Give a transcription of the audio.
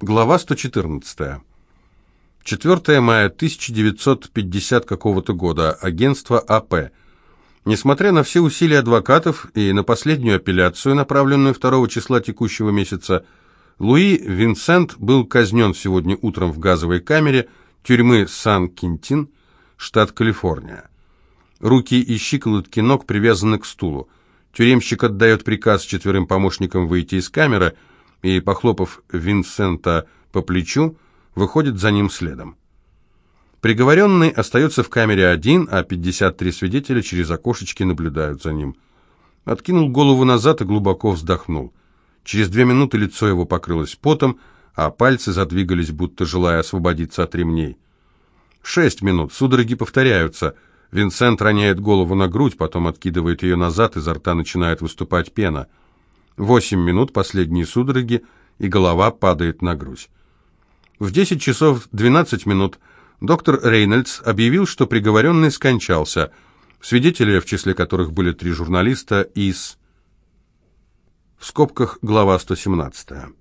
Глава 114. 4 мая 1950 какого-то года. Агентство АП. Несмотря на все усилия адвокатов и на последнюю апелляцию, направленную 2 числа текущего месяца, Луи Винсент был казнен сегодня утром в газовой камере тюрьмы Сан-Кентин, штат Калифорния. Руки и щиколотки ног привязаны к стулу. Тюремщик отдает приказ четверым помощникам выйти из камеры – и, похлопав Винсента по плечу, выходит за ним следом. Приговоренный остается в камере один, а 53 свидетеля через окошечки наблюдают за ним. Откинул голову назад и глубоко вздохнул. Через две минуты лицо его покрылось потом, а пальцы задвигались, будто желая освободиться от ремней. Шесть минут, судороги повторяются. Винсент роняет голову на грудь, потом откидывает ее назад, изо рта начинает выступать пена – Восемь минут, последние судороги, и голова падает на грудь. В 10 часов 12 минут доктор Рейнольдс объявил, что приговоренный скончался. Свидетели, в числе которых были три журналиста из... В скобках глава 117.